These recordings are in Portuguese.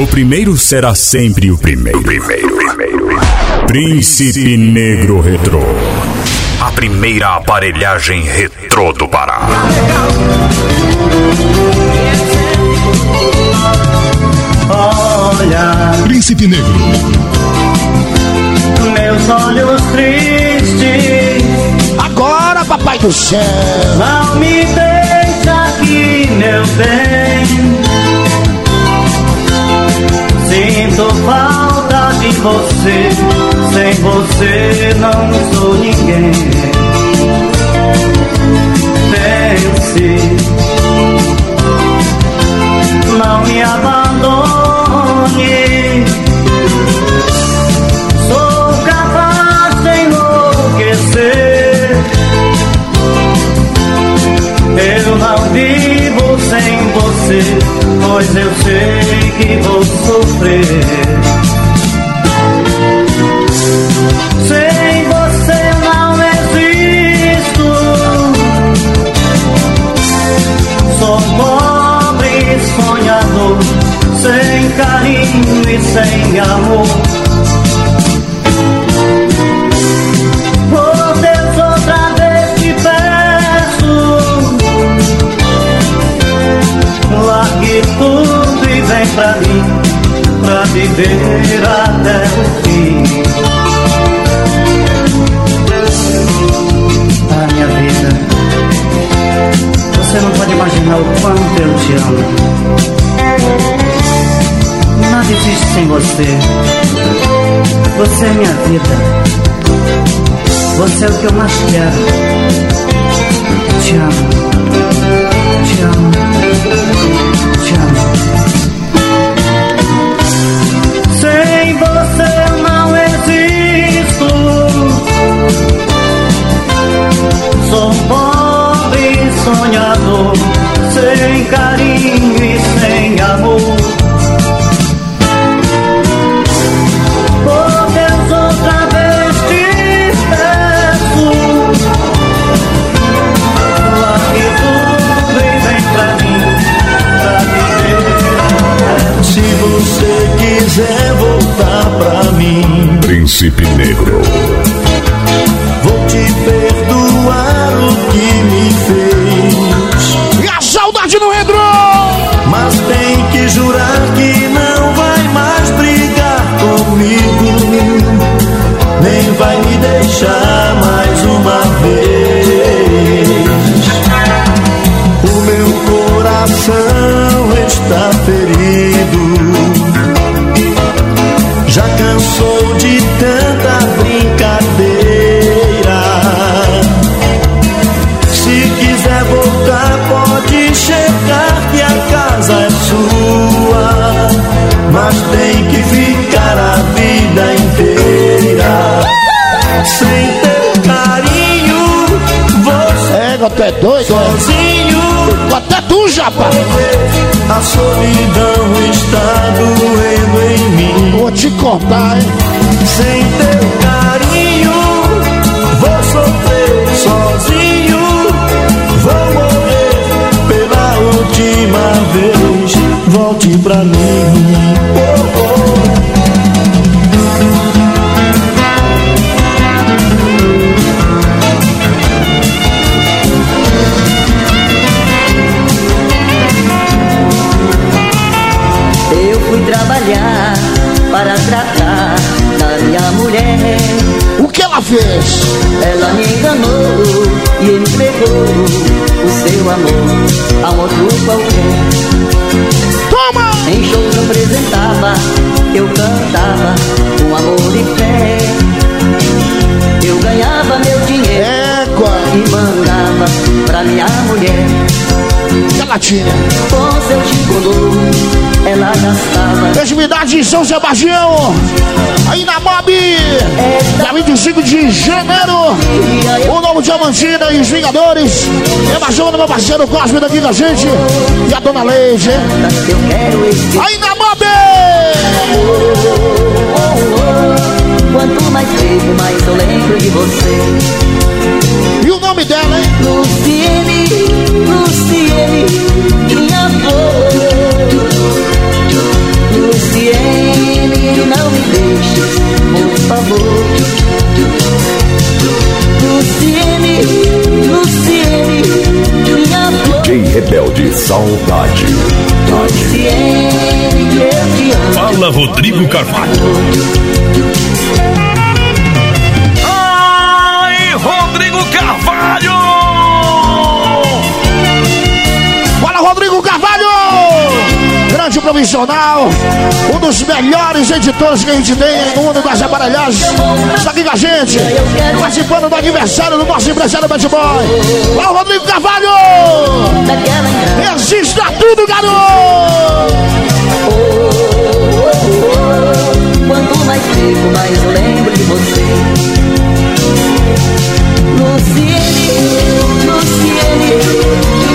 O primeiro será sempre o primeiro. primeiro, primeiro. Príncipe Negro Retro. A primeira aparelhagem retrô do Pará. Olha, Príncipe Negro. meus olhos tristes. Agora, papai do céu. Não me deixa aqui, meu bem. Sinto falta de você. Sem você não sou ninguém. Pense, não me abandone. Sem você, pois eu sei que vou sofrer. Sem você não existo. Sou pobre sonhador, sem carinho e sem amor. Vem pra mim Pra viver até o fim Ah, minha vida Você não pode imaginar o quanto eu te amo Nada existe sem você Você é minha vida você é o que eu mais quero. Te amo. Te amo. Sonhador. Sem carinho e sem amor. Por Deus, outra vez te peço Largue tudo e vem pra mim Pra viver Se você quiser voltar pra mim, Príncipe Negro. É, tu é doido, é? sozinho. Até tu, japa. A solidão está doendo em mim. Vou te contar, hein? Sem teu carinho, vou sofrer sozinho. Vou morrer pela última vez. Volte pra mim. Oh, oh. Fez? Ela me enganou e entregou o seu amor a outro qualquer. Toma! Em shows eu apresentava, eu cantava com amor e fé. Eu ganhava meu dinheiro Égua! e mandava pra minha mulher. Que ela tinha? Com seu gigolô, ela gastava. Festividade em São Sebastião. Aí na Mob. Dia 25 de janeiro. O novo Diamantina e os Vingadores. Embaixando meu parceiro Cosme daqui da gente. E a Dona esse Aí na Mob. Quanto mais vejo, mais eu lembro de você. E o nome dela, hein? Luciene, Luciene, sozinho, não me deixes, por favor. Luciene, Luciene, minha flor. Quem Rebelde, saudade. Luciene, eu te amo. Fala Rodrigo Carvalho. Ai, Rodrigo Carvalho! Grande profissional, um dos melhores editores que a gente tem no mundo das aparelhagens. Está aqui com a gente, participando do aniversário do nosso empresário Bad Boy. Fala Rodrigo Carvalho! Resista tudo, garoto! Quanto mais fico, mais eu lembro de você. Luciene, Luciene,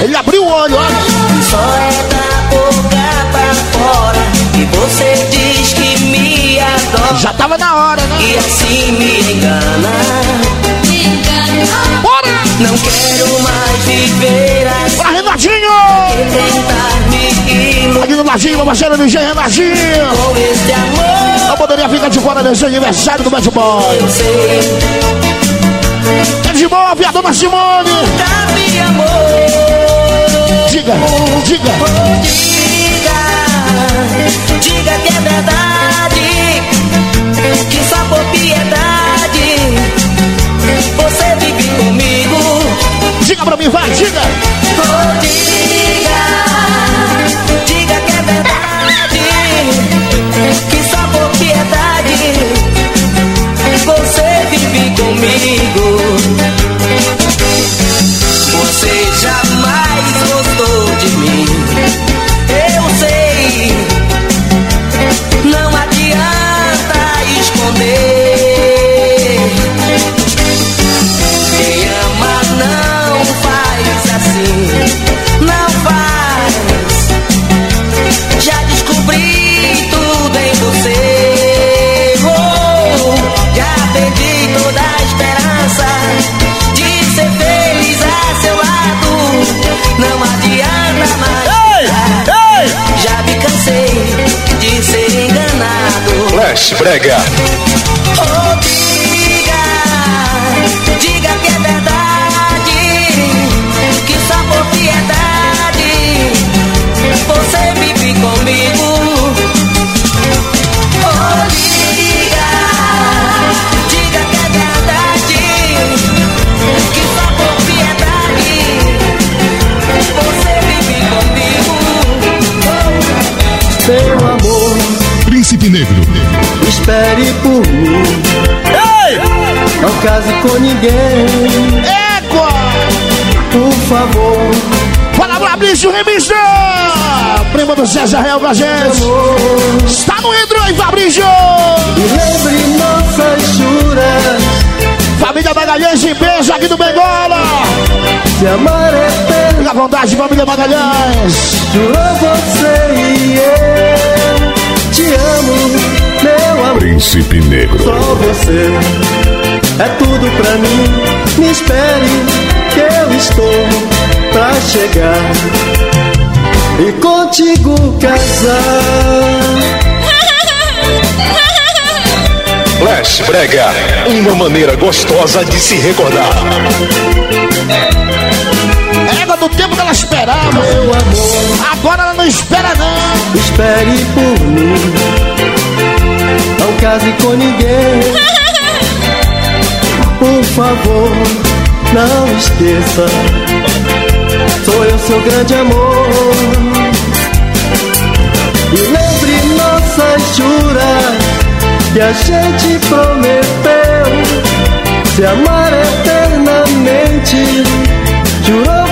Ele abriu o olho, olha. Só é da boca pra fora E você diz que me adora Já tava na hora, né? E assim me engana Bora! Não quero mais viver Ladinho, meu parceiro DJ amor Não poderia ficar de fora desse aniversário do Bad Boy. É de boa, a dona Simone! tá Diga, diga! Diga, diga que é verdade Que só por piedade Você vive comigo Diga pra mim, vai, diga! Oh, diga, Brega. Case com ninguém, Égua! por favor. Fala, Fabrício Remista! Prima do César Real com a gente! Amor, Está no Hidro, hein, Fabrício? e lembre nossas juras. Família Magalhães em beijo aqui do Bengola! Se amar é perder, Fica à vontade, família Magalhães! jurou você e eu. Te amo, meu amor. Príncipe Negro. Só você é tudo pra mim. Me espere, que eu estou pra chegar e contigo casar. Flash Brega. Uma maneira gostosa de se recordar. Égua do tempo que ela esperava! Meu amor, Agora ela não espera, não! espere por mim. Não case com ninguém. Por favor, não esqueça. Sou eu seu grande amor. E lembre nossas juras que a gente prometeu se amar eternamente. Jurou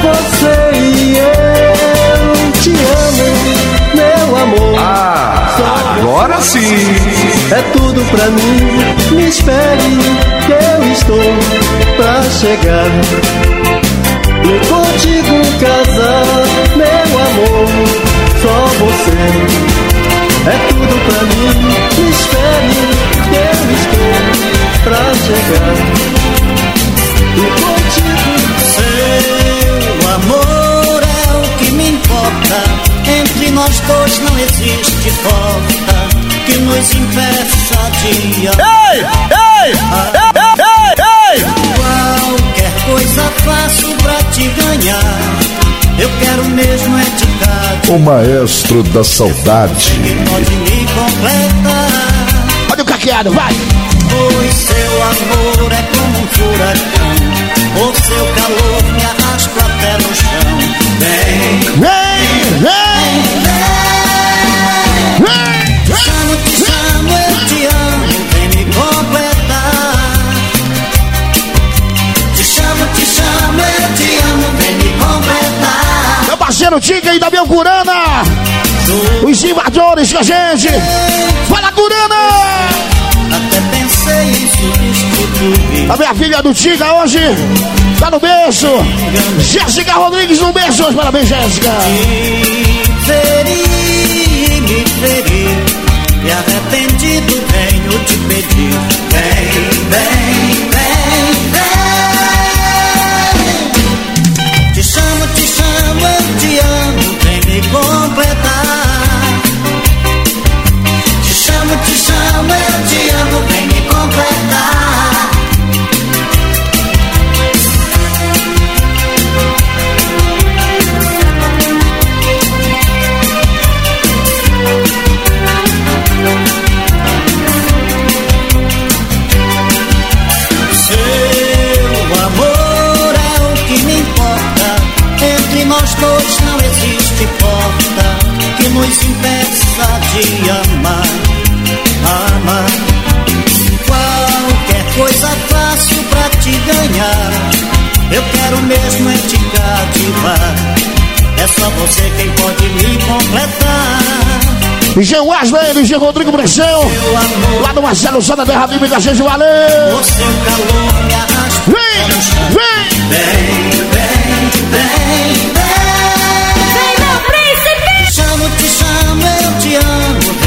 agora sim. É tudo pra mim, me espere que eu estou pra chegar. E contigo casar, meu amor, só você. É tudo pra mim, me espere que eu estou pra chegar. E contigo Seu amor é o que me importa. Nós dois não existe porta que nos impeça de amar. Ei, ei, ei, ei, ei! Qualquer coisa faço pra te ganhar. Eu quero mesmo é te dar. O maestro da saudade. Pode me completar. Olha o caqueado, vai! Pois seu amor é como um furacão. O seu calor me arrasta até no chão. Parceiro Tica e Damião Curana. Os invasores com a gente. Fala, Curana! Até pensei em substituir. A minha filha do Tiga hoje tá no berço. Jéssica Rodrigues no berço hoje. Parabéns, Jéssica. Me feri, me feri. E arrependido venho te pedir. Vem, vem, vem, ganhar. Eu quero mesmo é te cativar. É só você quem pode me completar. Jean Wesley, Jean Rodrigo Brechão. Lá do Marcelo da Terra Viva da gente, valeu! O seu calor me arrasta. Vem, vem! Vem, vem, vem, vem. Vem, meu príncipe! Te chamo, te chamo, eu te amo.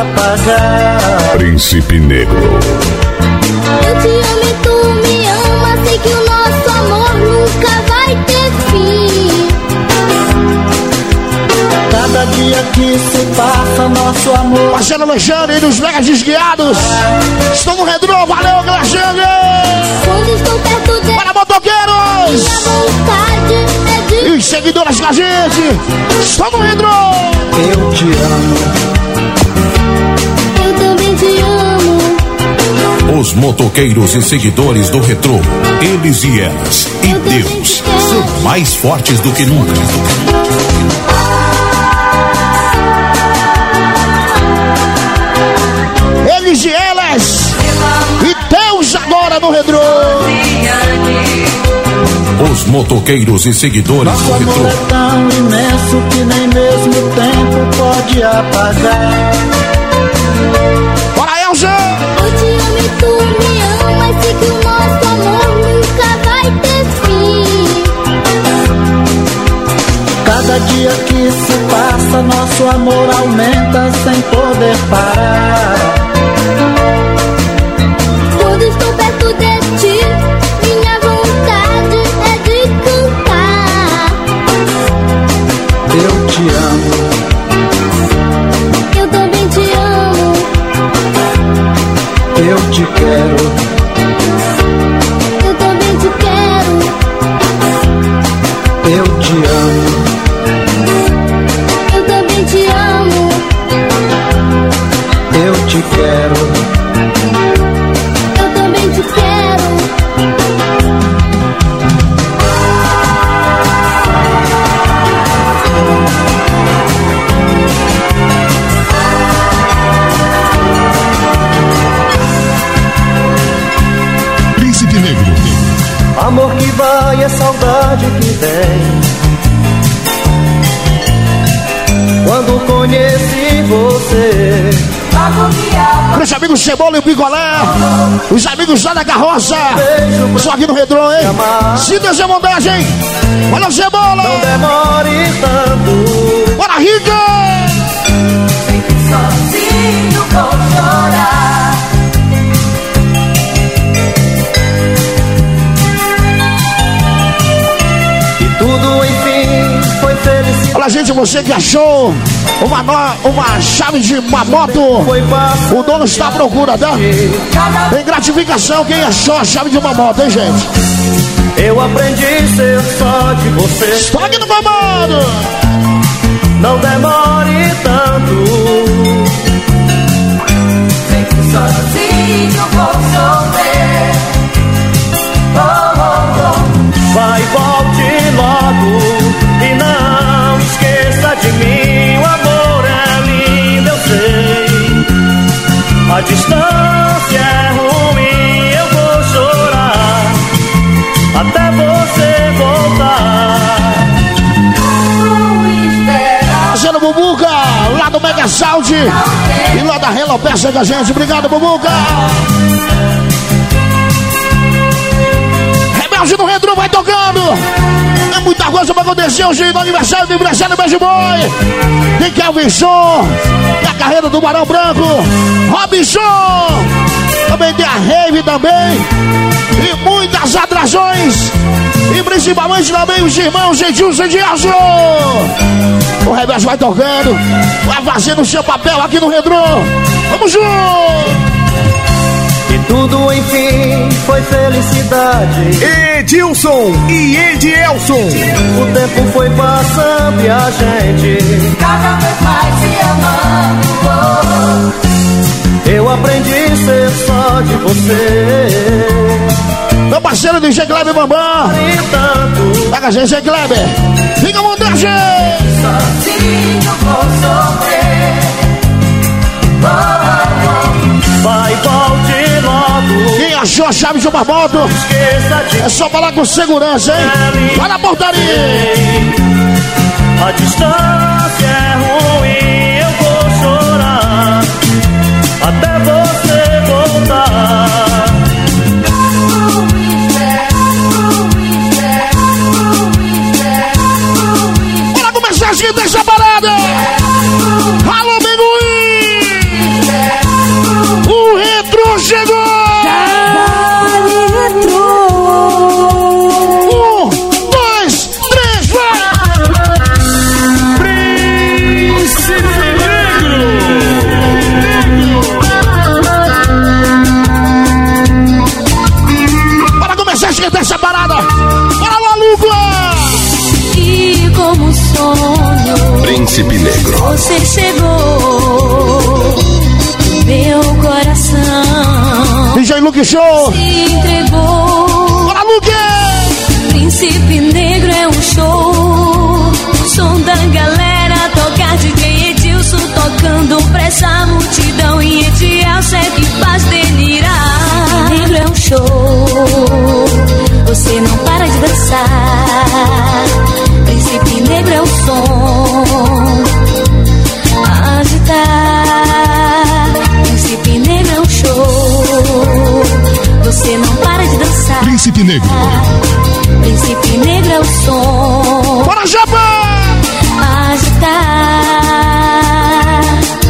Apagar. Príncipe Negro. Eu te amo e tu me ama, sei que o nosso amor nunca vai ter fim. Cada dia que se passa, nosso amor. Marcelo Alexandre e dos Vegas Desguiados. Estão no Redrô, valeu, Alexandre! Quando estou perto dele, Para motoqueiros! minha vontade é de. E os seguidores com a gente. Estão no Redrô! Eu te amo. Os motoqueiros e seguidores do Retrô, eles e elas, e Deus, são mais fortes do que nunca. Eles e elas. E Deus agora no Redrô. Os motoqueiros e seguidores Nosso do amor Retrô. é tão imenso que nem mesmo o tempo pode apagar. Cada dia que se passa, nosso amor aumenta sem poder parar. Amigos lá da carroça. Só aqui no Redrô, hein? Se Deus é montagem. Olha o Cebola. Não demore tanto. Bora, Rica. Você que achou uma, no- uma chave de uma moto. O dono está à procura, tá? Tem gratificação quem achou a chave de uma moto, hein, gente? Eu aprendi a ser só de você. Estou aqui no comando. Não demore tanto. Sozinho vou sofrer. Oh, oh, oh. Vai, volte de mim. O amor é lindo, eu sei. A distância é ruim, eu vou chorar. Até você voltar. Fazendo Bubuca, lá do Mega Sound. E lá da Hello Peça com a gente. Obrigado, Bubuca. Rebelde no Retro vai tocando. É muita coisa pra acontecer hoje no aniversário do aniversário Beijo Boy. Tem Kelvin Show. Tem a carreira do Barão Branco. Robinson. Também tem a Rave também. E muitas atrações. E principalmente também os irmãos Edilson e Edilson. O Rebelde vai tocando. Vai fazendo o seu papel aqui no Redrô. Vamos junto. Foi felicidade. Edilson e Edielson. O tempo foi passando e a gente. Cada vez mais se amando. Eu aprendi a ser só de você. Meu parceiro DJ Kleber Bambam. E tanto. Tá com a gente, hein, Kleber? Fica à vontade. Sozinho vou sofrer. Oh, logo. Quem achou a chave de uma moto, Esqueça de é só falar com segurança, hein? Vai na portaria. A distância é ruim, eu vou chorar. Até você Príncipe Negro. você chegou. Meu coração DJ Luke Show! se entregou. Bora, Luke! Príncipe Negro é um show. Som da galera, tocar DJ Edilson tocando pra essa multidão. E Edielson é que faz delirar. Negro é um show. Você não para de dançar. Príncipe Negro é o som. Agitar. Príncipe Negro é um show. Você não para de dançar. Príncipe Negro. Príncipe Negro é o som. Bora, Japa! Agitar.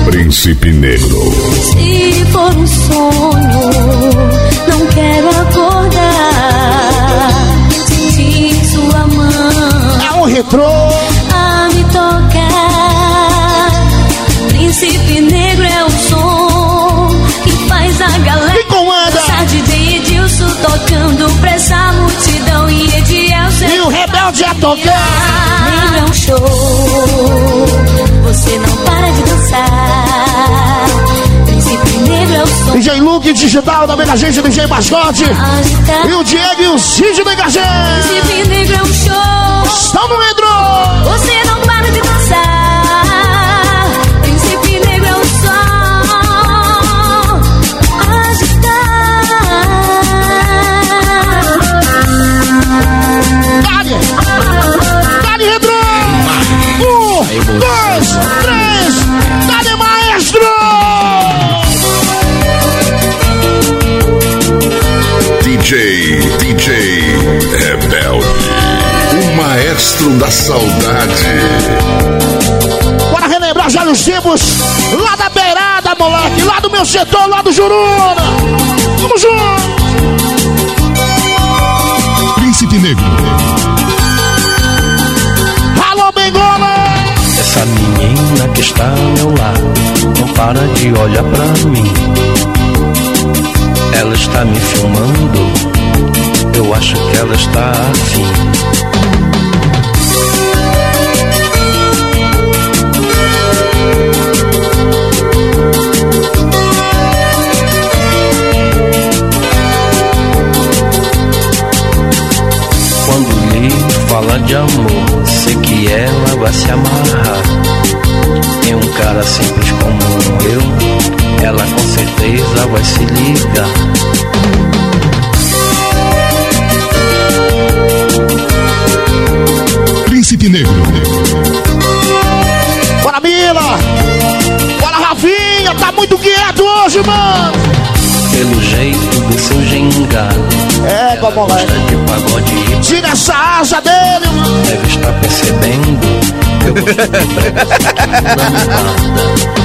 Príncipe Negro. Se for um sonho, O a tocar! Show, você não para de dançar. Príncipe Negro é o som. DJ Luke Digital, também da gente, DJ Mascote! E o Diego e o Cid da! Príncipe Negro é um show, no retrô! você Dali. de retrô! Um, dois, três! Tá Dali, maestro! DJ, DJ Rebelde. O maestro da saudade. Bora relembrar os olhos lá da beirada, moleque. Lá do meu setor, lá do Juruna. Vamos junto! Príncipe Negro. Essa menina que está ao meu lado não para de olhar pra mim. Ela está me filmando, eu acho que ela está afim. Quando lhe fala de amor, sei que ela vai se amarrar. Cara simples como eu, ela com certeza vai se ligar. Príncipe Negro. Bora, Mila. Bora, Rafinha. Tá muito quieto hoje, mano. Pelo jeito do seu gingado, É, de pagode. Tira essa asa. Deve estar percebendo que eu gosto de lambada.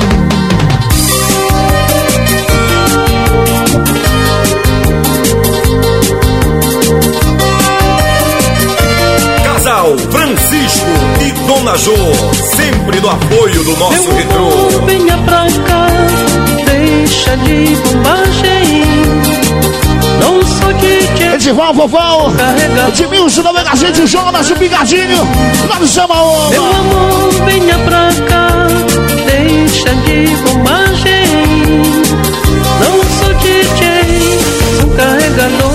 Casal Francisco e Dona Jô, sempre do apoio do nosso Meu retrô. venha pra cá, deixa de bobagem. Não sou DJ, Edival, vovão. Edmilson, da Mega Gente, o Jonas, o Bigadinho. Nós chama o. meu amor, venha pra cá, deixa de bobagem. Não sou DJ, sou carregador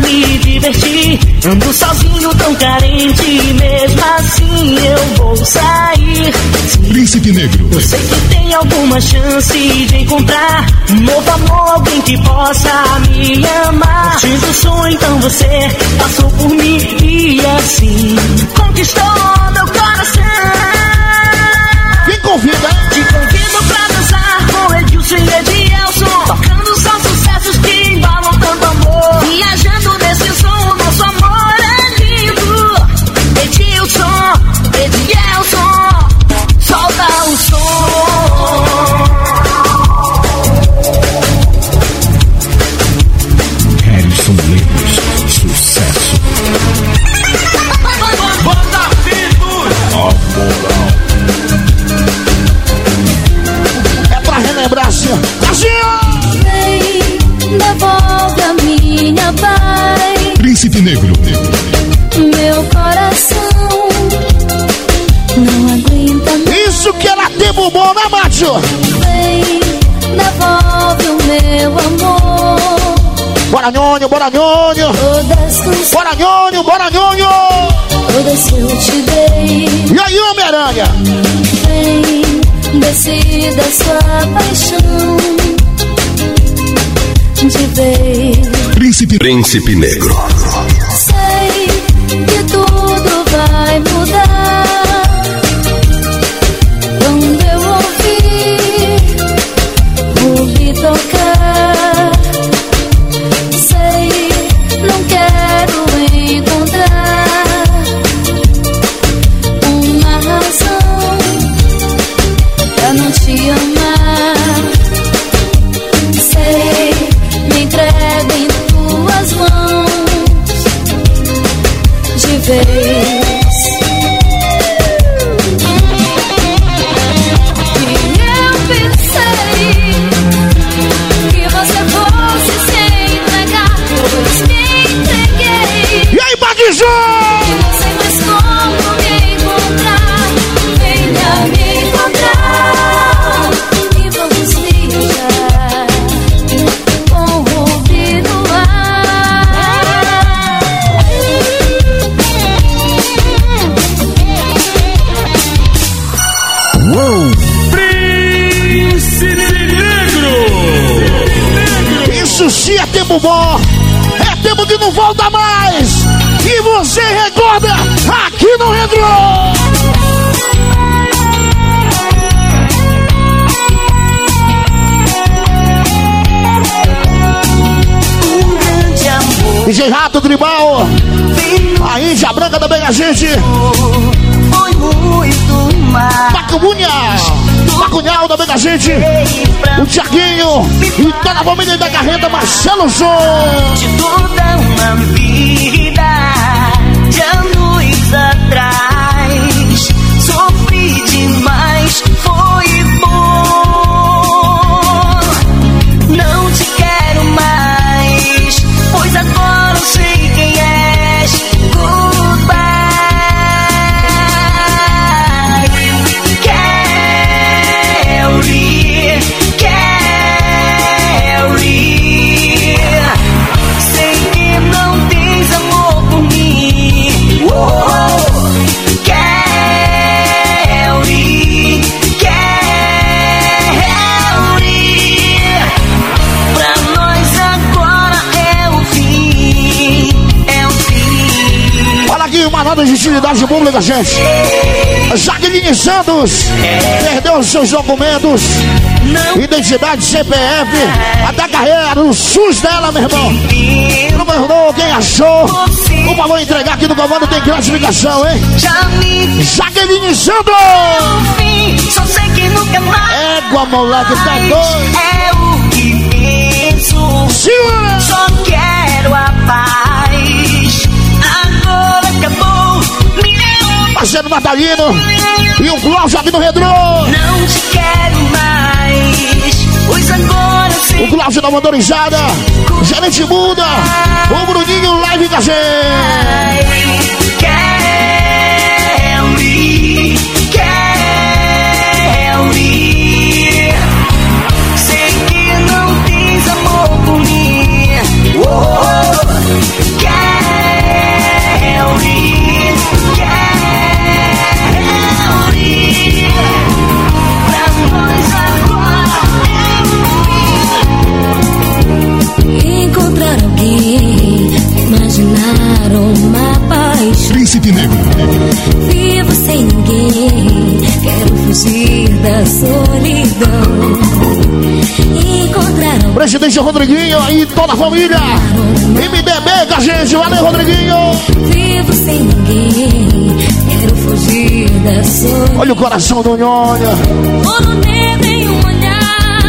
me divertir. Ando sozinho, tão carente, mesmo assim eu vou sair. Príncipe Negro. Eu sei que tem alguma chance de encontrar um novo amor, alguém que possa me amar. Curtindo o som, então você passou por mim e assim conquistou meu coração. Quem convida? Te convido pra dançar com Edilson e Edielson Tocando Bora, nhonho, bora, canções, Bora, nhonho, bora, nhonho! todas que eu te dei. E aí, Homem-Aranha? Vem, decida sua paixão de vez. Príncipe. Príncipe Negro. Sei que tudo vai mudar Isso sim é tempo bom. É tempo que não volta mais. E você recorda aqui no Retro. DJ Rato Tribal. A Índia Branca também a gente. foi muito mais. Pacunha. Pacunhal também a gente. O Tiaguinho. E toda a família da carreta Marcelo Som. de toda uma vida de anos atrás. Nota de utilidade pública, gente. Jaqueline Santos perdeu os seus documentos, identidade, CPF, até carreira, o SUS dela, meu irmão. Não perdoou quem achou. Por favor, entregar aqui no comando tem gratificação, hein? Jaqueline Santos! Égua, moleque, tá doido. É o que penso. Segura! Só quero a paz. Parceiro Natalino e o Cláudio aqui no Redro. Não te quero mais. Pois agora eu O. Cláudio da Motorizada, Gerente Muda, o Bruninho live com a gente. Presidente Rodriguinho e toda a família. MDB com a gente, valeu Rodriguinho. Vivo sem ninguém, quero fugir da solidão. Olha o coração do Nhonha. Ouro negro em um olhar,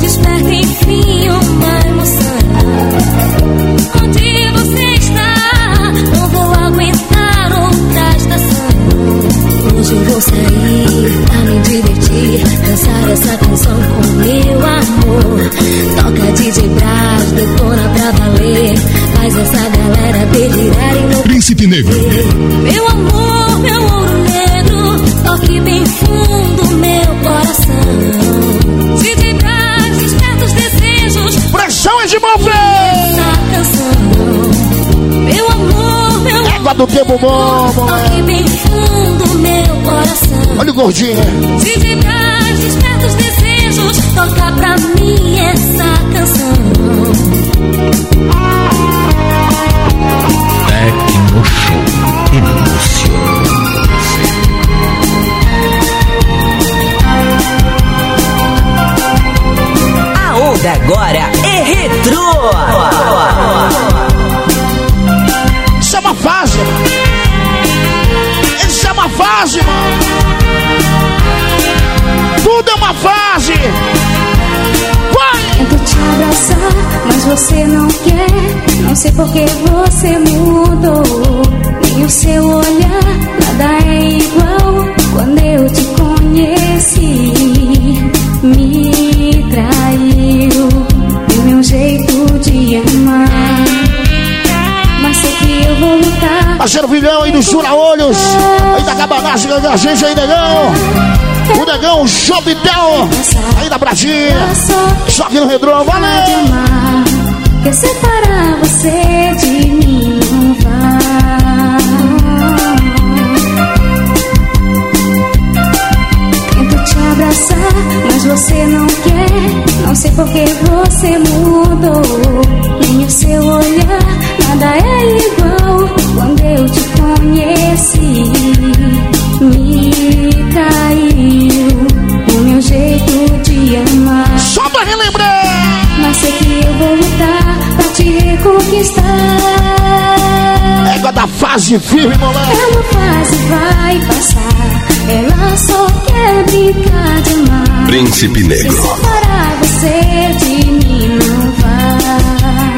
desperta enfim uma emoção. Onde Hoje eu vou sair pra me divertir, dançar essa canção com meu amor. Toca DJ Brás, detona pra valer, faz essa galera delirar e não Príncipe Negro. meu amor, meu ouro negro, toque bem fundo meu coração. DJ Brás, desperta os desejos Pressão é de mover. da canção. Meu amor, meu Égua do tempo bom, toque bem fundo meu coração. Olha o gordinho. DJ Brás, desperta os desejos, toca pra mim essa canção. Tecno Show emociona você. A onda agora é retrô. É uma fase. Isso é uma fase, mano. Tudo é uma fase. Vai! Tento te abraçar, mas você não quer. Não sei por que você mudou. Nem o seu olhar, nada é igual. Parceiro Vilhão aí do Jura Olhos. Aí da Cabanagem a gente aí, negão. O negão Chopitel. Aí da Pratinha. Só aqui no Redrão. Valeu! Quer separar você de mim, não vai. Tento sei porque você mudou. Nem o seu olhar, nada é igual. Quando eu te conheci, me caiu o meu jeito de amar. Só pra relembrar! Mas sei que eu vou lutar pra te reconquistar. Égua da fase firme, moleque. É uma fase, vai passar. Ela só quer brincar de amar. Príncipe Se Negro. separar você de mim não vai.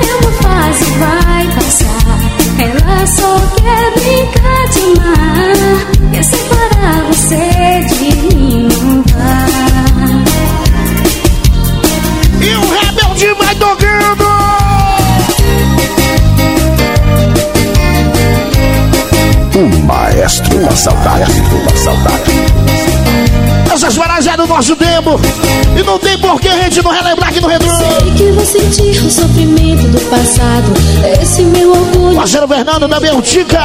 É uma fase, vai passar. Ela só quer brincar de amar. Quer separar você de mim O maestro da saudade. Da saudade. Essas varas é do nosso tempo. E não tem por que a gente não relembrar aqui no retrô. Sei que vou sentir o sofrimento do passado. Esse meu orgulho. Parceiro Fernando da Beltica.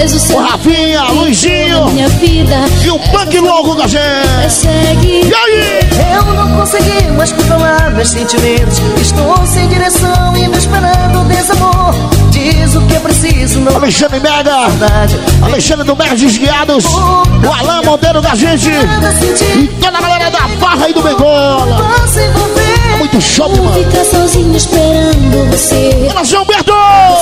És o seu O Rafinha, Luizinho. minha vida. E o punk louco da gente. Segue. E aí? Eu não consegui mais controlar meus sentimentos. Estou sem direção e me esperando desamor. Diz Alexandre Mega. Alexandre do Mega Desguiados. O Alain Monteiro da gente. E toda a galera da Barra e do Bengola. É muito show, Vou mano. ficar sozinho esperando você. Fala, João Berto.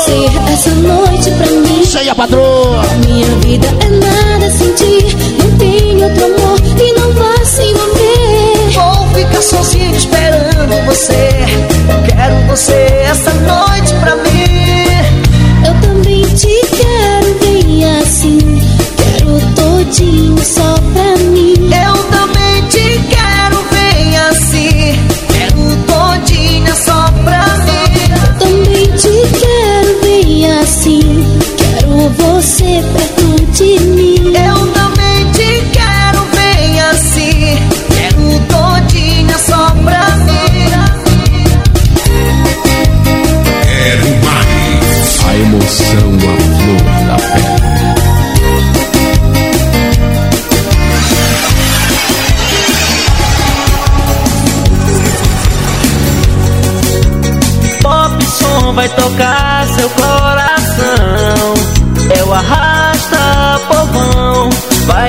Ser essa noite pra mim. Isso aí, a patroa. Minha vida é nada sem ti. Não tem outro amor e não vá se envolver. Vou ficar sozinho esperando você. Quero você essa noite pra mim. Quero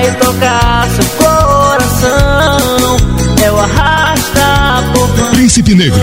Vai tocar seu coração. O arrasta povão. Príncipe Negro.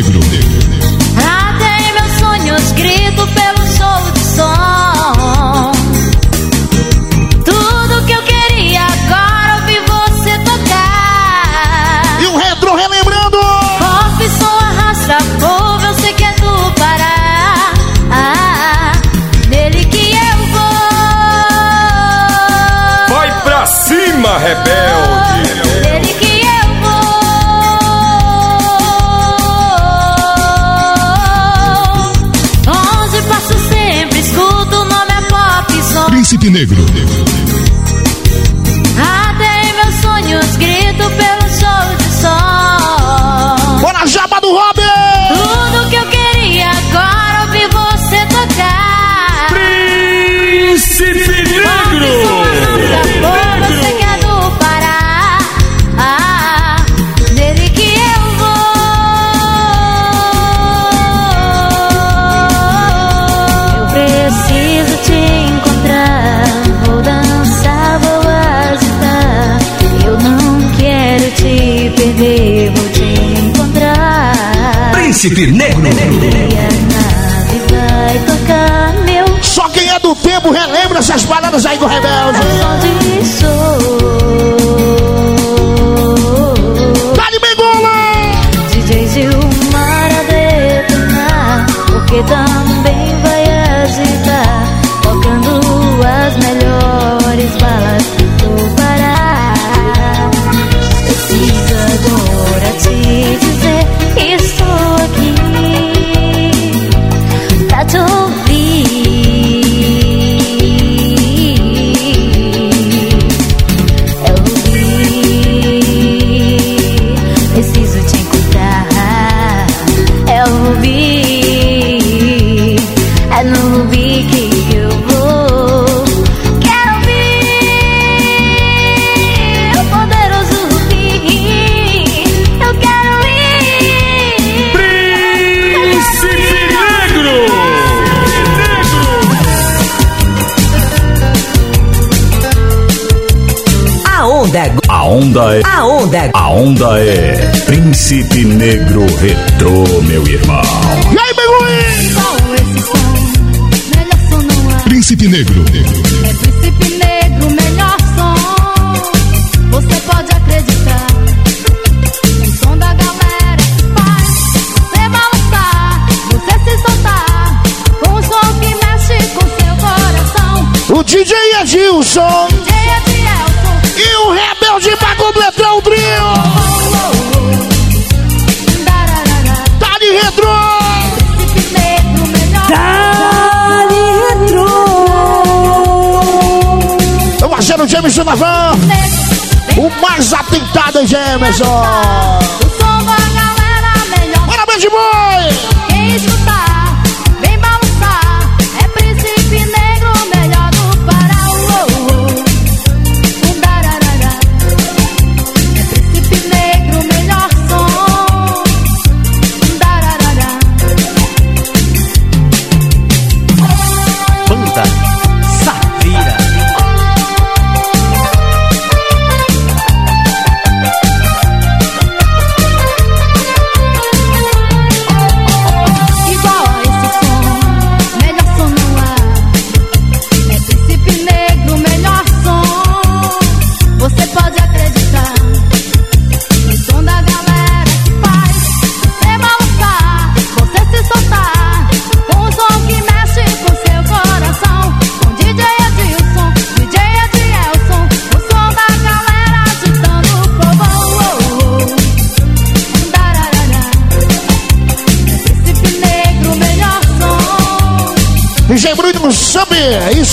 Príncipe Negro. Príncipe Negro. Príncipe Negro. Só quem é do tempo relembra essas baladas aí do Rebelde. onde sou. Dá de bengola! DJ Gilmar a detonar, porque também onda é. a onda, A onda é Príncipe Negro Retrô, meu irmão. E aí, Benguim? Com esse som, melhor som não há. Príncipe Negro. É príncipe negro, melhor som. Você pode acreditar. O som da galera faz você balançar, você se soltar. Com um som que mexe com seu coração. O DJ Edilson DJ Jameson na van. negro. O mais atentado é Jameson.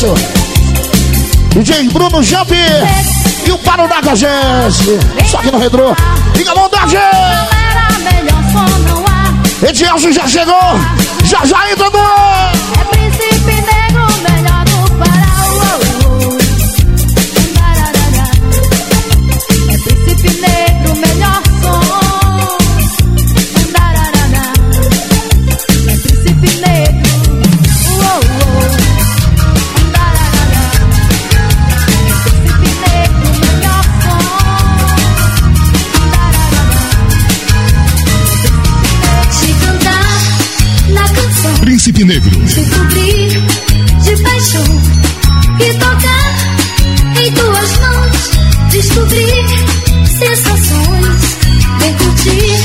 Isso? DJ Bruno Jump e o Paro da Cagese. Só que no melhor som não há. Edilson já chegou! Já já entra no... É Príncipe Negro. Te cobrir de paixão e tocar em tuas mãos. Descobrir sensações. Vem curtir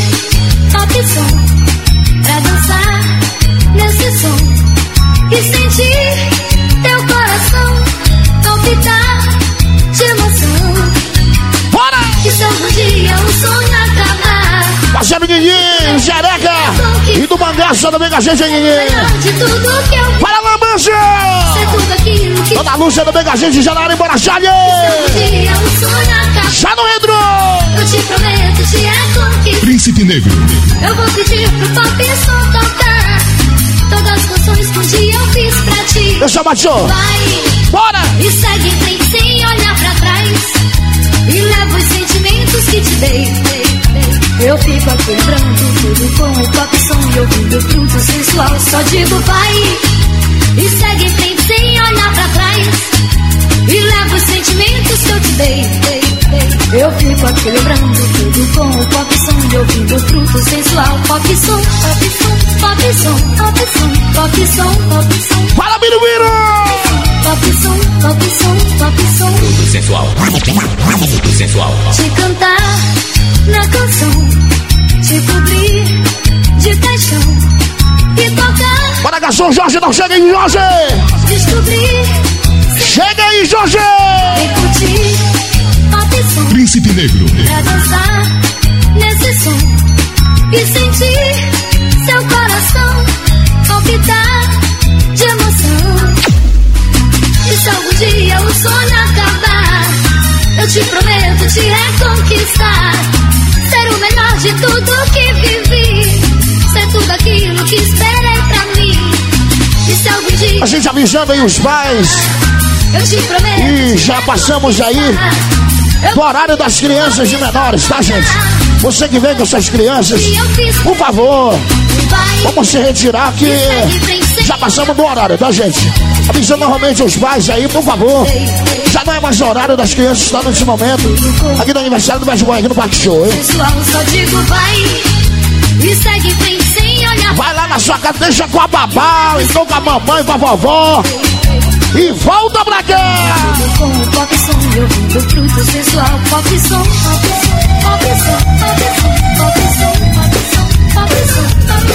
pop som pra dançar nesse som e sentir teu coração palpitar de emoção. Bora! E se algum dia o sonho acabar, Guinho, Jereca e do Mangaço também com a gente, eu aquilo que Toda a Lúcia também com a gente, já na área, embora, dia o sonho acabar. Já não entrou! Eu te prometo te é. Príncipe Negro. Eu vou pedir pro pop som tocar todas as canções que um dia eu fiz pra ti. Deixa baixou! Vai Bora! e segue em frente sem olhar pra trás. E leva os sentimentos que te dei. Eu fico aqui lembrando tudo com o pop som e ouvindo fruto sensual. Só digo vai e segue em frente sem olhar pra trás. E leva os sentimentos que eu te dei. Eu fico aqui lembrando tudo com o pop som e ouvindo fruto sensual. Pop som, pop som. Pop som, pop som. Fala, Birubiru! Pop som, pop som, pop som. Sensual. Tudo sensual. Te cantar na canção. Te cobrir de paixão. E tocar. Bora, garçom Jorge, não chega aí, Jorge! Descobrir. Chega aí, Jorge! E curtir. Som. Príncipe Negro. Pra dançar nesse som. E sentir seu coração palpitar de emoção. E se algum dia o sonho acabar, eu te prometo te reconquistar. Ser o melhor de tudo que vivi. Ser tudo aquilo que esperei pra mim. E se algum dia A gente avisando aí os pais. eu te prometo. E já passamos aí do horário das crianças de menores, tá, gente? Você que vem com suas crianças, por favor, vamos se retirar que já passamos do horário, tá, gente? Avisando novamente os pais aí, por favor. Já não é mais o horário das crianças estar nesse momento. Aqui no aniversário do Boy, aqui no Parque Show, hein? Pessoal, só digo vai. E segue em frente sem olhar. Vai lá na sua casa, deixa com a babá, então com a mamãe, com a vovó. E volta pra cá! Com o pop som e ouvindo fruto sensual. Pop som, pop som, pop som, pop som, pop som, pop som, pop som, pop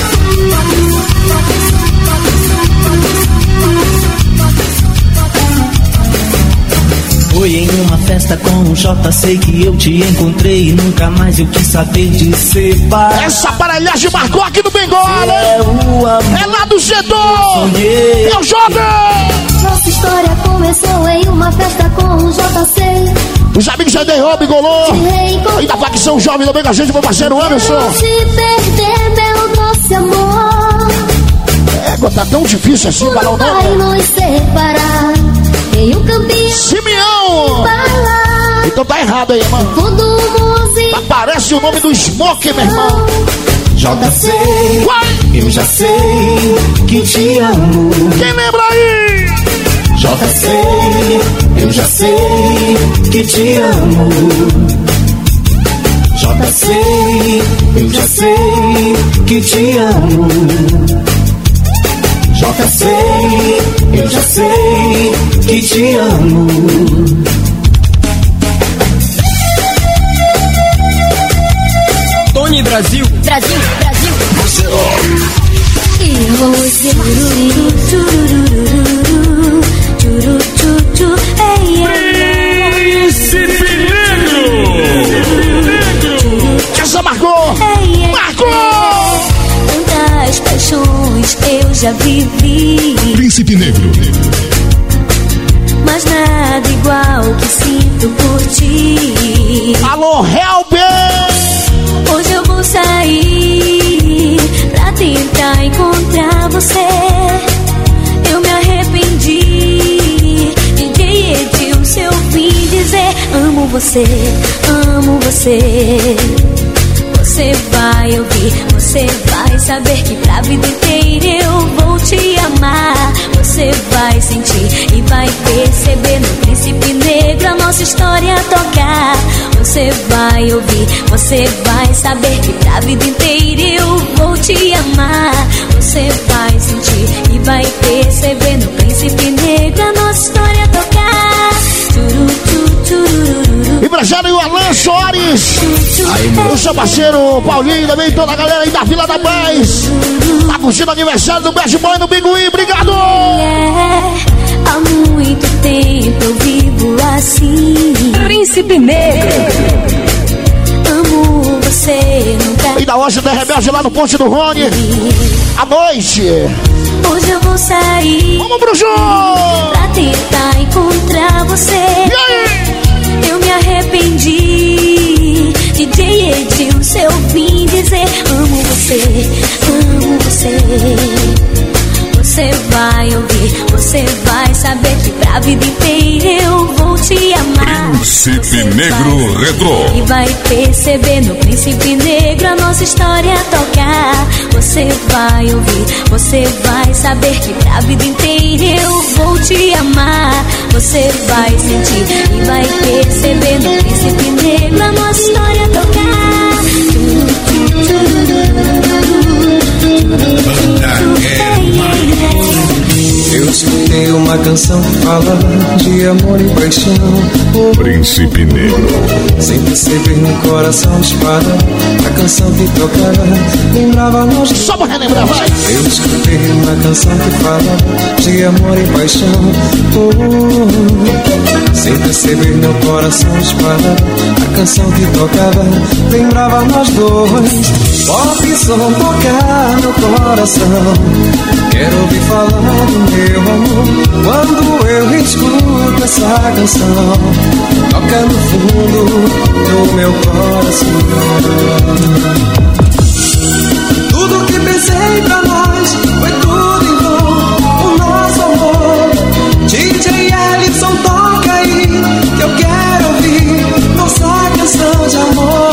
som, Foi em uma festa com o JC que eu te encontrei e nunca mais eu quis saber de separar. Essa aparelhagem marcou aqui no Bengola! É o amor. É lá do setor! É o jovem! Nossa história começou em uma festa com o JC. Os amigos já derrubam, Bigolô! Aí da facção jovem também com a gente, meu parceiro Anderson! Se perder, meu doce amor. Égua, tá tão difícil assim falar o Vai nome. nos separar. Um campinho. Simeão! Então tá errado aí, mano. Fundo. Aparece o nome do Smoke, meu irmão. JC, eu já sei que te amo. Quem lembra aí? JC, eu já sei que te amo. JC, eu já sei que te amo. JC, eu já sei que te amo. Tony Brasil. Brasil, Brasil. E você, chururururu, churuchuchu, ei, ei, Príncipe Negro. Essa marcou! ei, ei, Marcou! Tantas paixões eu já vivi, Príncipe Negro. mas nada igual que sinto por ti. Alô, Help! Hoje eu vou sair pra tentar encontrar você. Eu me arrependi de Edil, seu fim dizer amo você, amo você. Você vai ouvir, você vai saber que pra vida inteira eu vou te amar. Você vai sentir e vai perceber no príncipe negro a nossa história tocar. Você vai ouvir, você vai saber que pra vida inteira eu vou te amar. Você vai sentir e vai perceber no príncipe negro a nossa história tocar. Turu, tu, turururu, Empresário Alan Soares! O seu parceiro Paulinho também, toda a galera aí da Vila da Paz! Tá curtindo o aniversário do Best Boy no Pinguim, obrigado! É, há muito tempo eu vivo assim. Príncipe Negro. Amo você, nunca E da loja da Rebelde lá no Ponte do Rony, à noite! Hoje eu vou sair Vamos pro jogo! pra tentar encontrar você. E aí? Me arrependi DJ Edil, seu fim dizer amo você, amo você. Você vai ouvir, você vai saber que pra vida inteira eu vou te amar. Príncipe Negro vai Retrô. E vai perceber no Príncipe Negro a nossa história tocar. Você vai ouvir, você vai saber que pra vida inteira eu vou te amar. Você vai sentir e vai perceber no Príncipe Negro a nossa história tocar. Eu seguro ei, ei. canção que fala de amor e paixão. Príncipe Negro. Sem perceber no coração dispara a canção que tocava. Lembrava nós. Só pra relembrar, vai. Eu escutei uma canção que fala de amor e paixão. Oh, sem perceber no coração dispara a canção que tocava. Lembrava nós dois. Pop som tocar no coração. Quero ouvir falar do meu amor quando eu escuto essa canção. Toca no fundo do meu coração. Tudo que pensei pra nós foi tudo em vão. O nosso amor. DJ Ellison, toca aí que eu quero ouvir nossa canção de amor.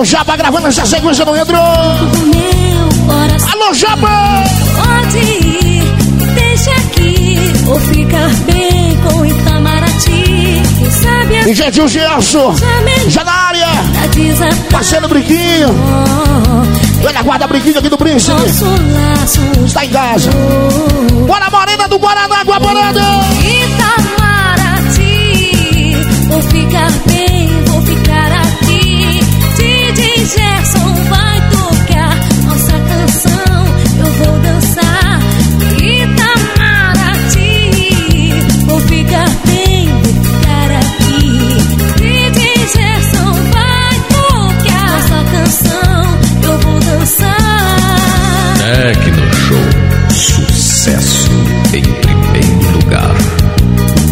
Parceiro Japa gravando essa sequência no coração. Alô, Japa! Pode ir, deixa aqui, vou ficar bem com Itamaraty. Quem sabe a E gente, o Gelson, já na área. Parceiro Brinquinho. Velha guarda Brinquinho aqui do Príncipe. Está em casa. Bora Morena do Guaraná, Guaporada. Itamaraty. Vou ficar bem, Sucesso em primeiro lugar.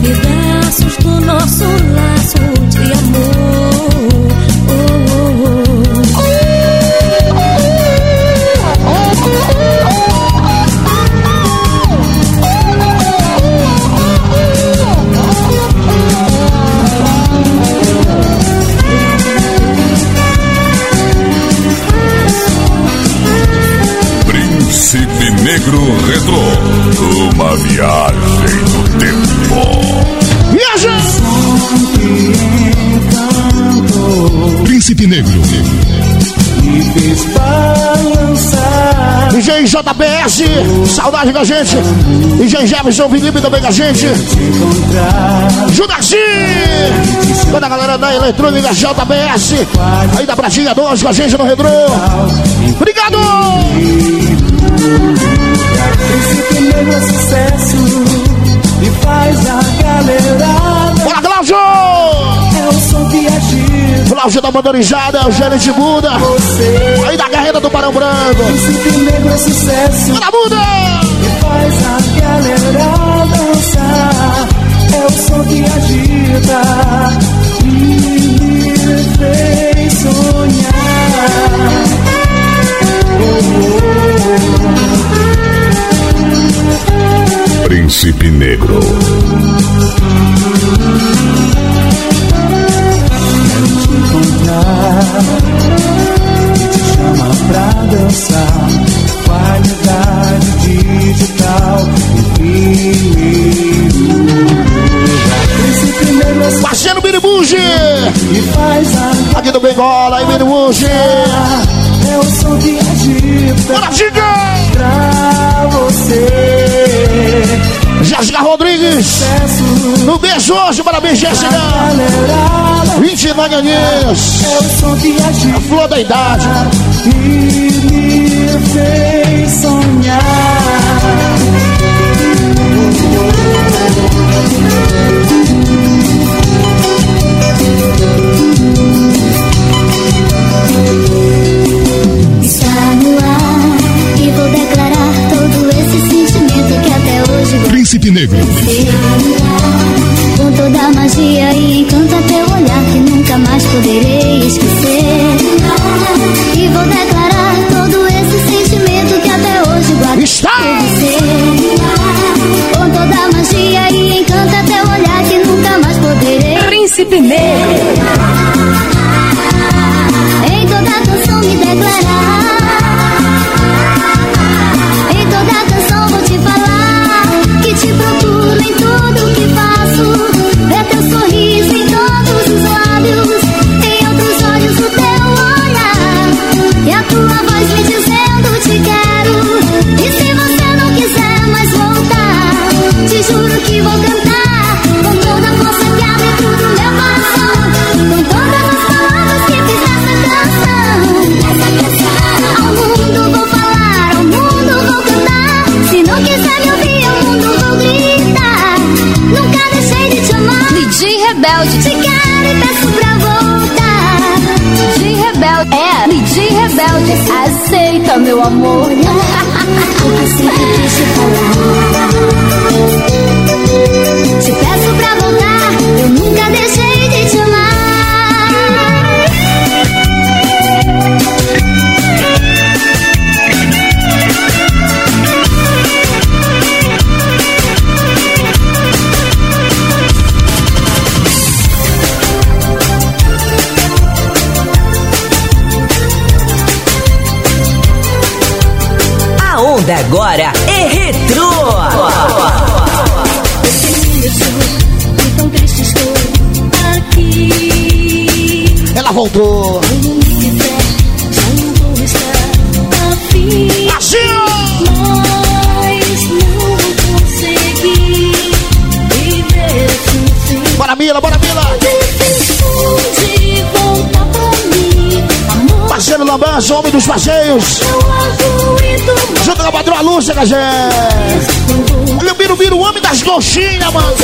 Pedaços do nosso laço de amor. Oh, oh, Príncipe Negro Retro. Uma viagem no tempo. Viaja! Príncipe Negro. DJ JBS, saudade da gente. DJ Jefferson Felipe também com a gente. Judaci! Toda a galera da eletrônica JBS. Aí da Pratinha 2 com a gente no Redro. Obrigado! Príncipe Negro é sucesso e faz a galerada. Bora, Cláudio! É o som que agita. Cláudio da Bandorizada, o gerente Buda. Aí da carreira do Barão Branco. Príncipe Negro é sucesso Bora, Buda! e faz a galera dançar. É o som que agita e me fez sonhar. Príncipe Negro. e te chama pra dançar. Qualidade digital Parceiro e faz a Aqui do Bengola, aí Biribuji! é o som que agita Bora, Giga! pra você. Jéssica Rodrigues! No beijo hoje, parabéns, Jéssica! galerada 29 aninhos! agita Flor da idade! e me fez sonhar. Príncipe Negro. Com toda a magia e encanto encanta teu olhar que nunca mais poderei esquecer. E vou declarar todo esse sentimento que até hoje guardo Está. Com toda a magia e encanto encanta teu olhar que nunca mais poderei. Príncipe Negro. Amor. Sem Bora, Mila, bora, Mila. Parceiro Lambança, homem dos passeios. Junto com a patroa Lúcia, gente. Olha o homem das conchinhas, mano.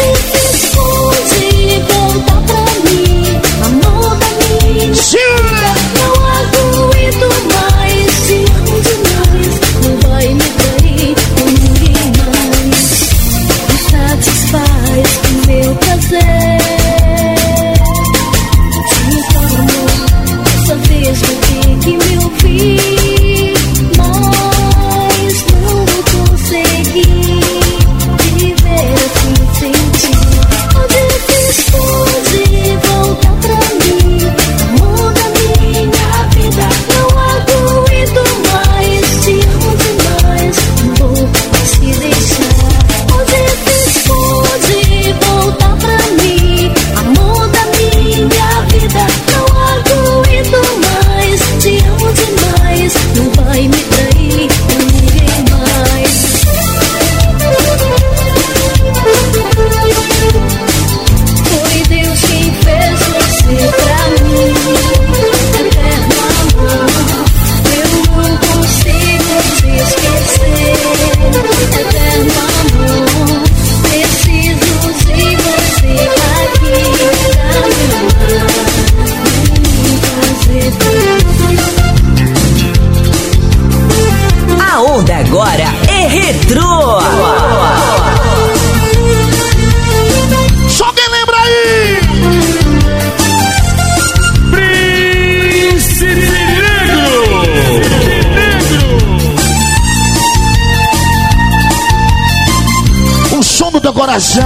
Coração.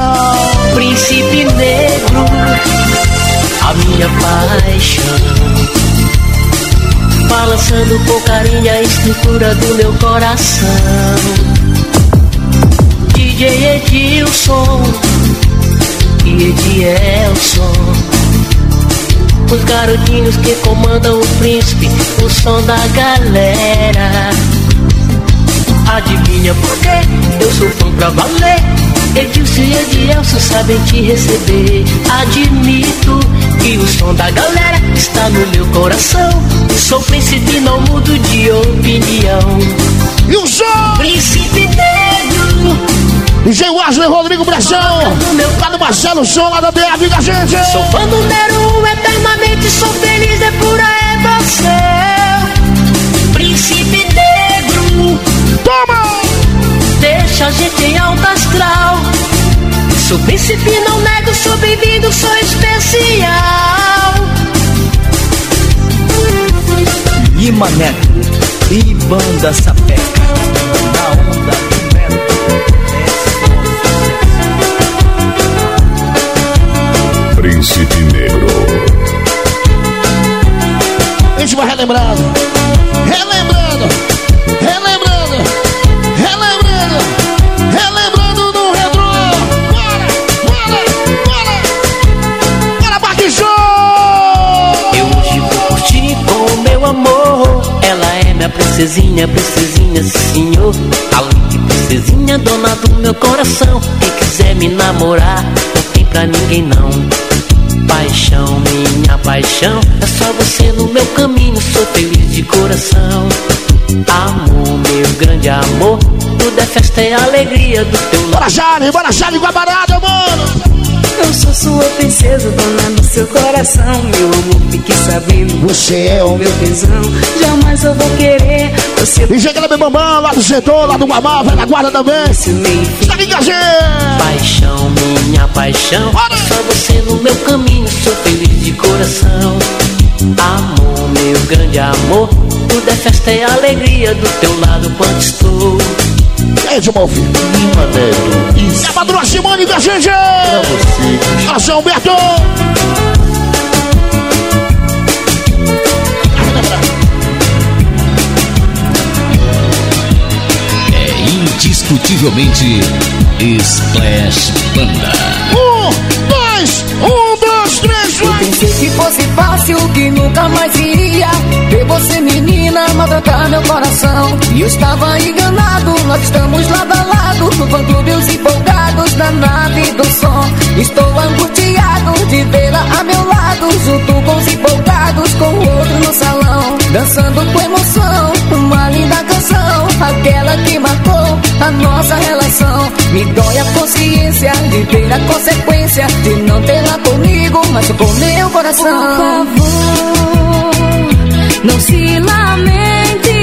Príncipe negro, a minha paixão. Balançando com carinho a escritura do meu coração. DJ Edilson e Edielson. Os garotinhos que comandam o príncipe, o som da galera. Adivinha por quê? Eu sou fã pra valer. Edilson e Edielson sabem te receber. Admito que o som da galera está no meu coração. Sou príncipe, não mudo de opinião. E o som? Príncipe negro. DJ Wesley Rodrigo Brechão. Lá do Marcelo Som, lá da DA, da gente. Sou fã número um, eternamente sou feliz, é pura emoção. deixa a gente em alto astral. Sou príncipe, não nego, sou bem-vindo, sou especial. Lima Neto e Banda Sapeca, na onda do metal. Príncipe Negro. A gente vai relembrando, relembrando. Princesinha, princesinha, sim, senhor. Além de princesinha, dona do meu coração. Quem quiser me namorar, não tem pra ninguém não. Paixão, minha paixão, é só você no meu caminho. Sou feliz de coração. Amor, meu grande amor, tudo é festa e alegria do teu lado. Bora, Jale, bora, Jale com a mano! Eu sou sua princesa, dona do seu coração. Meu amor, fique sabendo. Você é o meu tesão. Jamais eu vou querer você. E chega lá, meu bambam, lá do setor, lá do Guamá, vai na guarda também. Está gente. Paixão, minha paixão. Bora. Só você no meu caminho, sou feliz de coração. Amor, meu grande amor. Tudo é festa e alegria do teu lado quando estou. E Timão, filho? Lima Neto. Isso É a patroa Simone com a gente. pra você. Alô, São Humberto. É indiscutivelmente Splash Banda. Um, dois, um, vai. Pensei que fosse fácil, que nunca mais iria Ver você, menina, maltratar meu coração E eu estava enganado, nós estamos lado a lado No fã clube, os empolgados na nave do som Estou angustiado de vê-la a meu lado Junto com os empolgados, com o outro no salão Dançando com emoção, uma Aquela que marcou a nossa relação. Me dói a consciência de ver a consequência De não tê-la comigo, mas com meu coração. Por favor, não se lamente,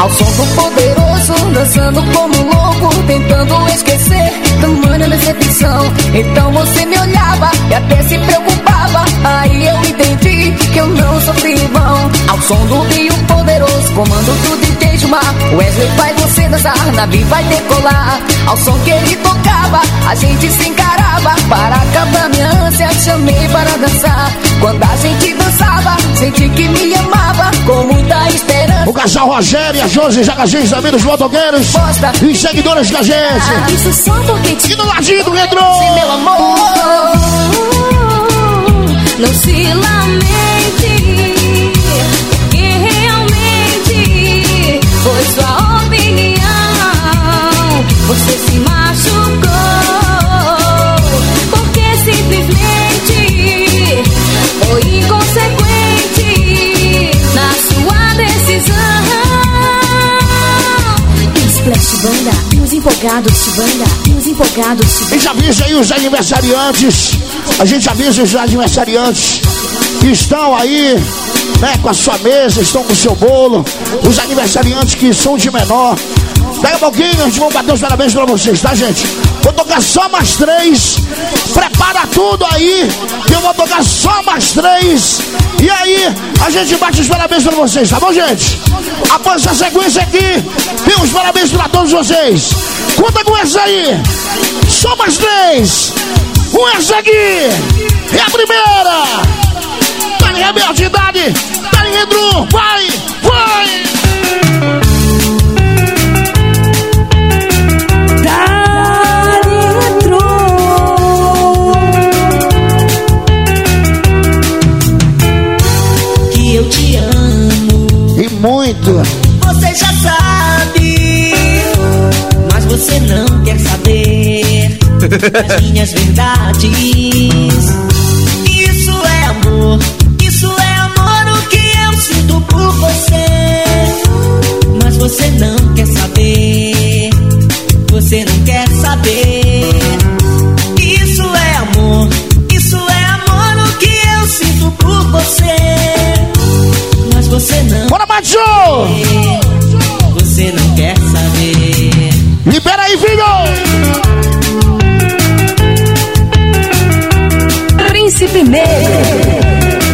Ao som do poderoso, dançando como louco, tentando esquecer tamanha decepção. Então você me olhava e até se preocupava. Aí eu entendi que eu não sofri em vão. Ao som do Rio Poderoso, comando do DJ Gilmar. Wesley faz você dançar, navio vai decolar. Ao som que ele tocava, a gente se encarava. Para acabar minha ânsia, chamei para dançar. Quando a gente dançava, senti que me amava. Com muita esperança. O casal Rogério e a Josi já com a gente também, dos motoqueiros e seguidores da gente. Isso só porque te E no ladinho do retrô. Meu amor. Não se lamente, porque realmente foi sua opinião. Você se machucou, empolgados banda, os empolgados A gente avisa aí os aniversariantes. A gente avisa os aniversariantes que estão aí, né, com a sua mesa, estão com o seu bolo. Os aniversariantes que são de menor. Daqui a pouquinho a gente vai bater os parabéns pra vocês, tá, gente? Vou tocar só mais três. Prepara tudo aí, que eu vou tocar só mais três. E aí, a gente bate os parabéns pra vocês, tá bom, gente? Após essa sequência aqui, tem os parabéns pra todos vocês. Conta com essa aí. Só mais três. Com essa aqui. É a primeira. Tá em rebeldeidade. Tá em Redru. Vai, vai. Muito. você já sabe, mas você não quer saber das minhas verdades. Isso é amor, isso é amor o que eu sinto por você. Mas você não quer saber, você não quer saber. Isso é amor, isso é amor o que eu sinto por você. Você não Bora, Macho! você não quer saber. Libera aí, filho! Negro.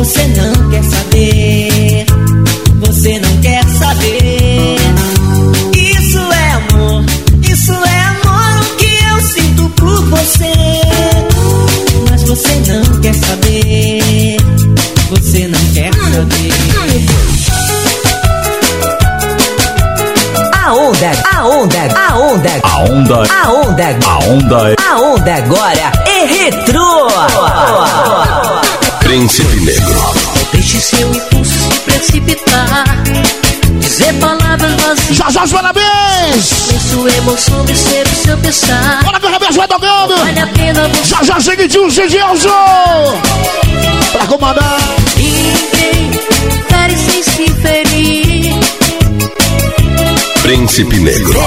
Você não quer saber, você não quer saber. Isso é amor, isso é amor o que eu sinto por você. Mas você não quer saber. Você não quer saber. A onda, a onda, a onda, A onda, a onda, a onda é a onda agora é retrô. Príncipe Negro. Deixe seu impulso se precipitar. Dizer palavras vazias. Já já os parabéns! Sua emoção me ser o seu pensar. Bora que o Rebelde vai tocando! Vale a pena você. Já já seguidinho, Gidilson! Pra comandar! Ninguém fere sem se ferir. Príncipe Negro.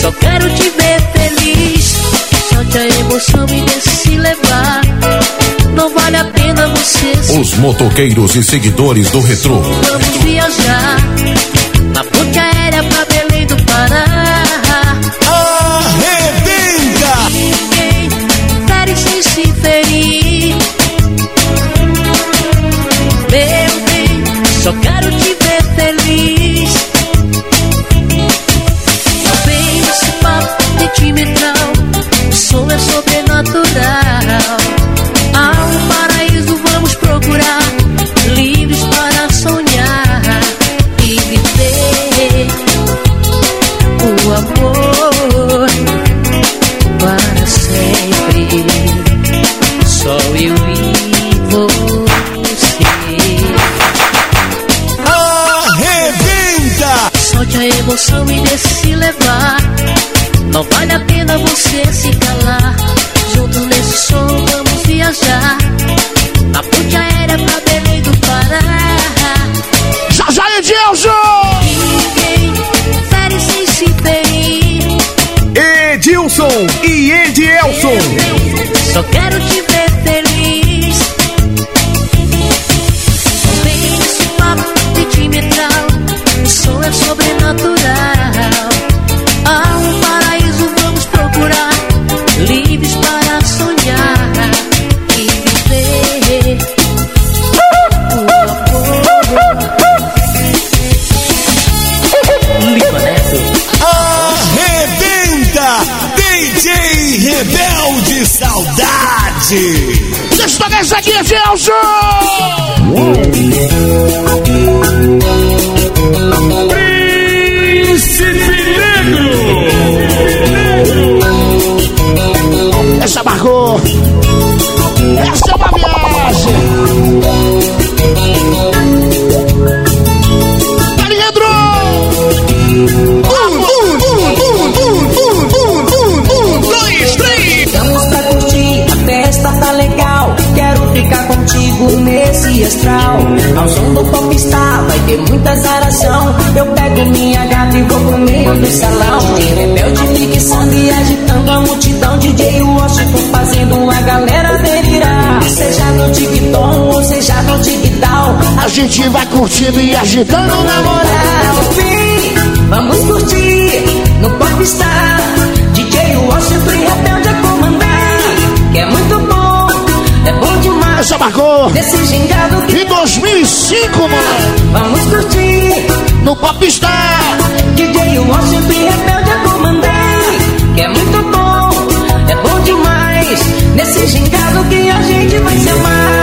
Só quero te ver feliz. Solte a emoção e deixe se levar. Não vale a pena você Os motoqueiros e seguidores do Retrô. Vamos viajar na ponte aérea pra Belém do Pará. Emoção e deixe se levar. Não vale a pena você se calar. Juntos nesse som vamos viajar. Na ponte aérea pra Belém do Pará. Já já, Edilson! Ninguém fere sem se ferir. Edilson e Edielson. Só quero agitando na moral! Vem, vamos curtir no Popstar. DJ Washington e rebelde a comandar. Que é muito bom, é bom demais. Essa marcou! Desse gingado que Em 2005, mano! vamos curtir. No Popstar! DJ Washington e rebelde a comandar. Que é muito bom, é bom demais. Nesse gingado que a gente vai se amar.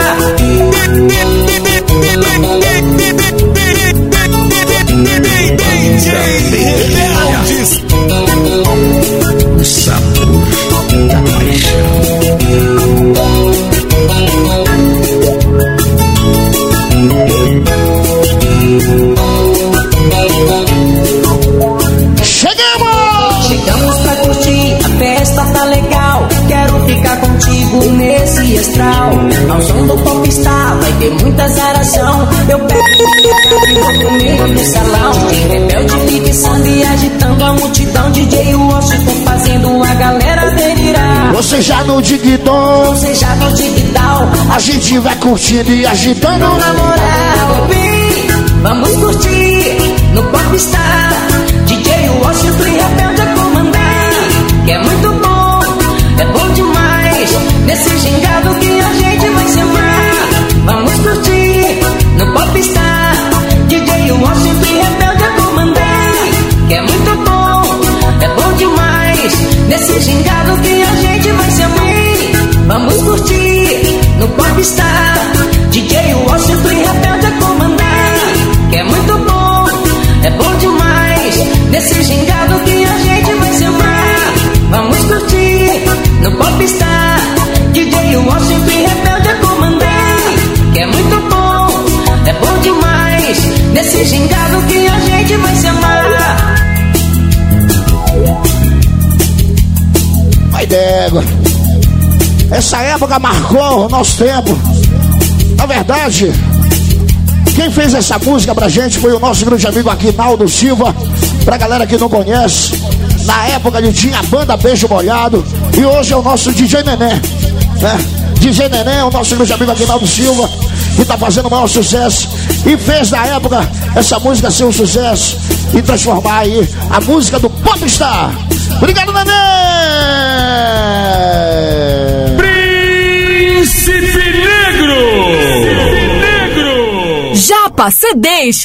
Já no digidom, Você já no digital. a gente vai curtindo e agitando Na moral, vem, vamos curtir no Popstar. DJ Washington e Rebelde a comandar. Que é muito bom, é bom demais. Nesse gingado que a gente vai se amar. Vamos curtir no Popstar. Nesse gingado que a gente vai se amar. Vamos curtir no Popstar. DJ Washington e Rebelde a comandar. Que é muito bom, é bom demais. Nesse gingado que a gente vai se amar. Vamos curtir no Popstar. DJ Washington e Rebelde a comandar. Que é muito bom, é bom demais. Nesse gingado que a gente vai se amar. D'égua. Essa época marcou o nosso tempo. Na verdade, quem fez essa música pra gente foi o nosso grande amigo Aquinaldo Silva. Pra galera que não conhece, na época ele tinha a banda Beijo Molhado e hoje é o nosso DJ Nené. Né? DJ Nené o nosso grande amigo Aquinaldo Silva, que tá fazendo o maior sucesso e fez na época essa música ser um sucesso e transformar aí a música do Popstar. Obrigado, Nené! Príncipe Negro! Japa CDs